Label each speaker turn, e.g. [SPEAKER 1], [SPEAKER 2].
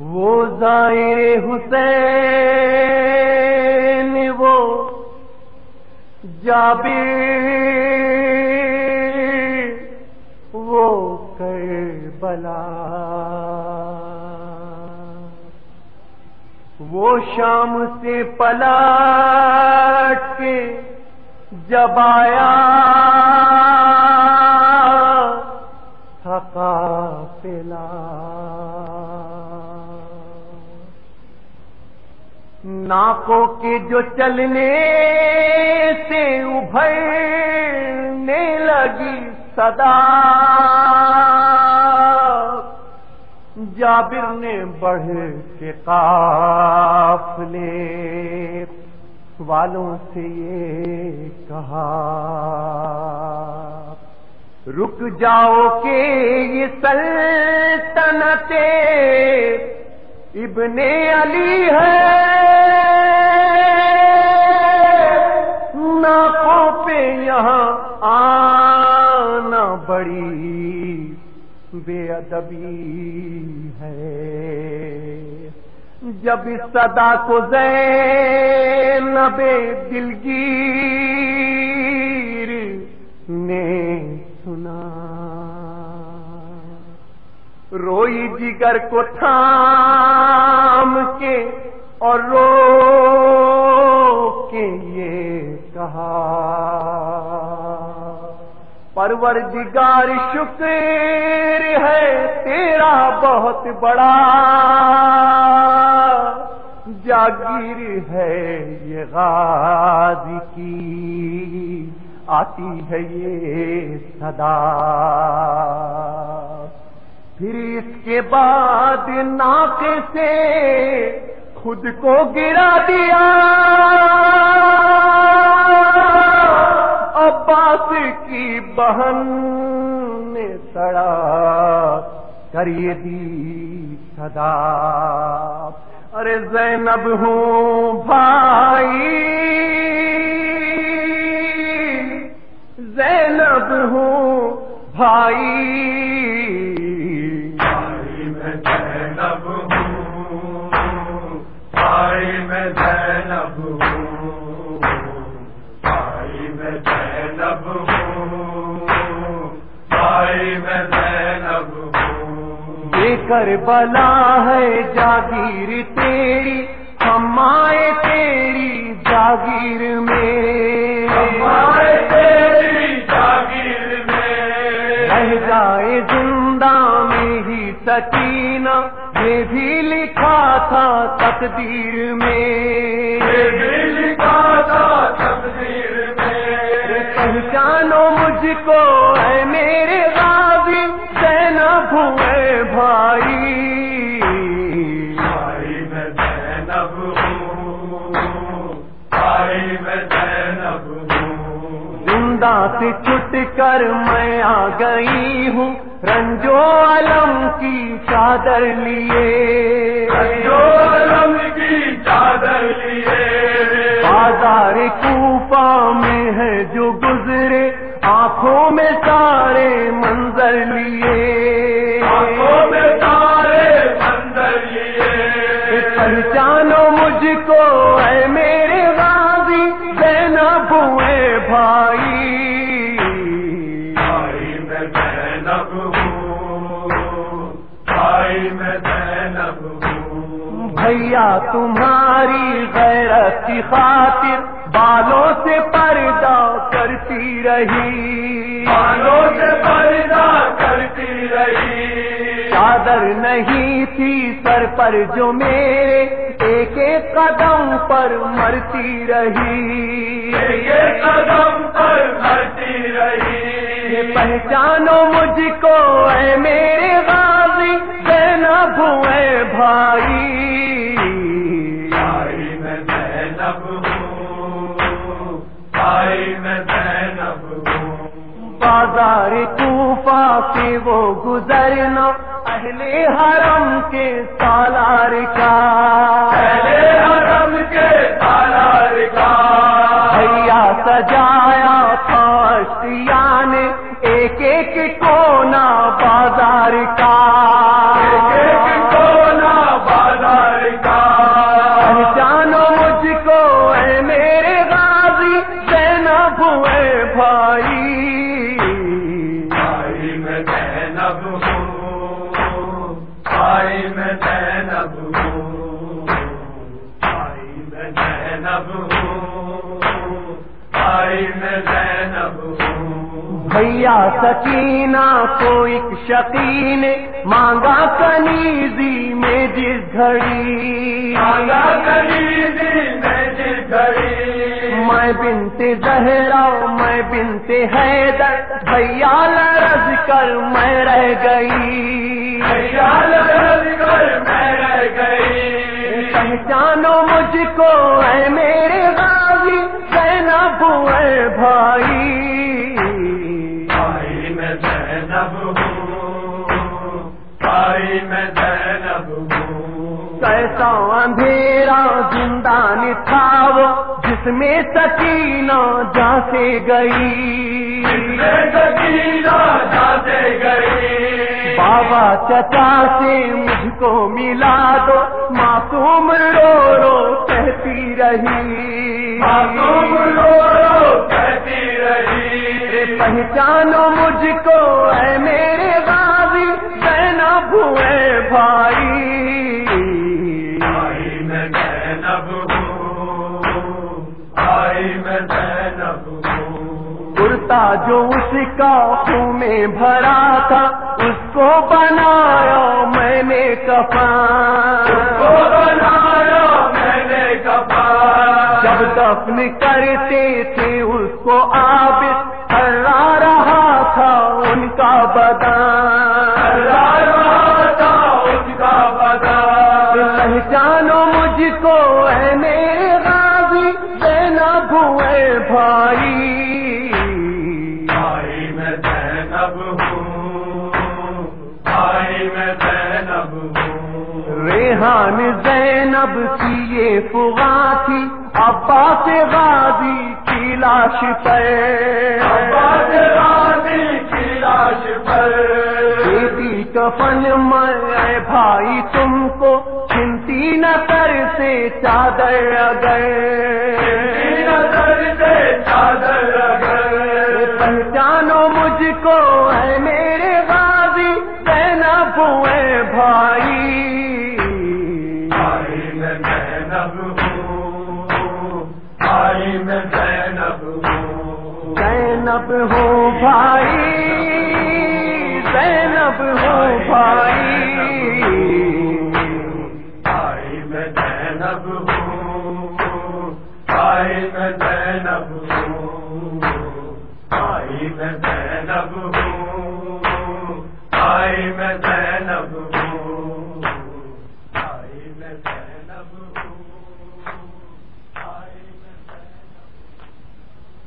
[SPEAKER 1] وہ ظاہر حسین، وہ جابر، وہ کربلا۔ وہ شام سے پلٹ کے جب آیا، تھکا پلا ناکوں کے جو چلنے سے ابھرنے لگی صدا۔ جابر نے بڑھ کے قافلے والوں سے یہ کہا، رک جاؤ کہ یہ سلطنت ابن علی ہے۔ بڑی بے ادبی ہے۔ جب اس صدا کو زینب دلگیر نے سنا۔ روئی جگر کو تھام کے اور رو پروردگار، شکر ہے تیرا بہت بڑا۔ جاگیر ہے یہ غازی کی، آتی ہے یہ صدا۔ پھر اس کے بعد ناک سے خود کو گرا دیا۔ کی بہن نے سڑا کریے دی صدا۔ ارے زینب ہوں بھائی، زینب ہوں بھائی۔
[SPEAKER 2] میں ہوں
[SPEAKER 1] بے کر بلا ہے جاگیر تیری ہم آئے تیری جاگیر میں
[SPEAKER 2] ہمارے تیری جاگیر میں
[SPEAKER 1] رہ جائے زندہ میں ہی سکینہ یہ بھی لکھا تھا تقدیر میں
[SPEAKER 2] لکھا تھا تقدیر میں
[SPEAKER 1] پہچانو مجھ کو اے میرے غازی سے چھٹ کر میں آ گئی ہوں۔ رنجو علم کی چادر لیے۔
[SPEAKER 2] جو علم کی چادر لیے۔
[SPEAKER 1] بازار کوفہ میں ہے جو گزرے۔ آنکھوں میں سارے منظر لیے۔
[SPEAKER 2] میں
[SPEAKER 1] زینب
[SPEAKER 2] ہوں بھائی میں زینب ہوں
[SPEAKER 1] بھیا تمہاری غیرت کی خاطر بالوں سے پردہ کرتی رہی۔
[SPEAKER 2] بالوں سے پردہ کرتی رہی۔
[SPEAKER 1] چادر نہیں تھی سر پر جو میرے ایک ایک قدم پر مرتی رہی۔
[SPEAKER 2] یہ قدم پر مرتی رہی۔
[SPEAKER 1] پہچانو مجھ کو اے میرے غازی زینب ہوئے بھائی۔
[SPEAKER 2] بھائی میں زینب ہوں بھائی میں زینب ہوں۔
[SPEAKER 1] بازار کوفہ سے وہ گزرنا اہل حرم کے سالار کا۔
[SPEAKER 2] پہلے حرم کے سالار کا۔
[SPEAKER 1] بھیا
[SPEAKER 2] آئی میں زینب ہوں آئی میں زینب ہوں آئی میں زینب ہوں
[SPEAKER 1] بھیا سکینہ کو ایک شقی نے مانگا کنیزی میں جس گھڑی۔
[SPEAKER 2] جس گھڑی
[SPEAKER 1] میں بنتے زہرا میں بنتے حیدر۔ بھیا لرز کر میں رہ گئی۔
[SPEAKER 2] رد کر میں رہ گئی۔
[SPEAKER 1] پہچانو مجھ کو اے میرے غازی زینب اے بھائی۔
[SPEAKER 2] میں زینب ہوں آئی میں زینب ہوں۔
[SPEAKER 1] کیسا اندھیرا زندان تھا وہ۔ جس میں سکینہ جا سے گئی
[SPEAKER 2] گئی۔
[SPEAKER 1] بابا چچا سے مجھ کو ملا دو معصوم رو رو کہتی رہی۔
[SPEAKER 2] معصوم رو رو کہتی رہی۔
[SPEAKER 1] پہچانو مجھ کو اے میرے غازی زینب اے بھائی
[SPEAKER 2] آئی میں زینب ہوں
[SPEAKER 1] کرتا جو اس کا خون میں بھرا تھا اس کو بنایا میں نے
[SPEAKER 2] کو
[SPEAKER 1] کفن
[SPEAKER 2] بنایا میں نے کپا
[SPEAKER 1] جب دفن کرتے تھے اس کو آب ہرا رہا تھا ان کا بدن۔
[SPEAKER 2] تھا اس کا بتا
[SPEAKER 1] پہچانو مجھ کو ریحان زینب کی یہ فغا تھی عباس غازی کی لاش
[SPEAKER 2] عباس
[SPEAKER 1] پر
[SPEAKER 2] غازی کی لاش پر۔
[SPEAKER 1] بیٹی کفن میں بھائی تم کو چنتی نہ کر سے چادر اگر۔ زینب ہو بھائی، زینب ہو بھائی۔
[SPEAKER 2] آئی میں زینب ہوں آئی میں زینب ہوں۔ آئی میں زینب ہوں میں زینب ہوں۔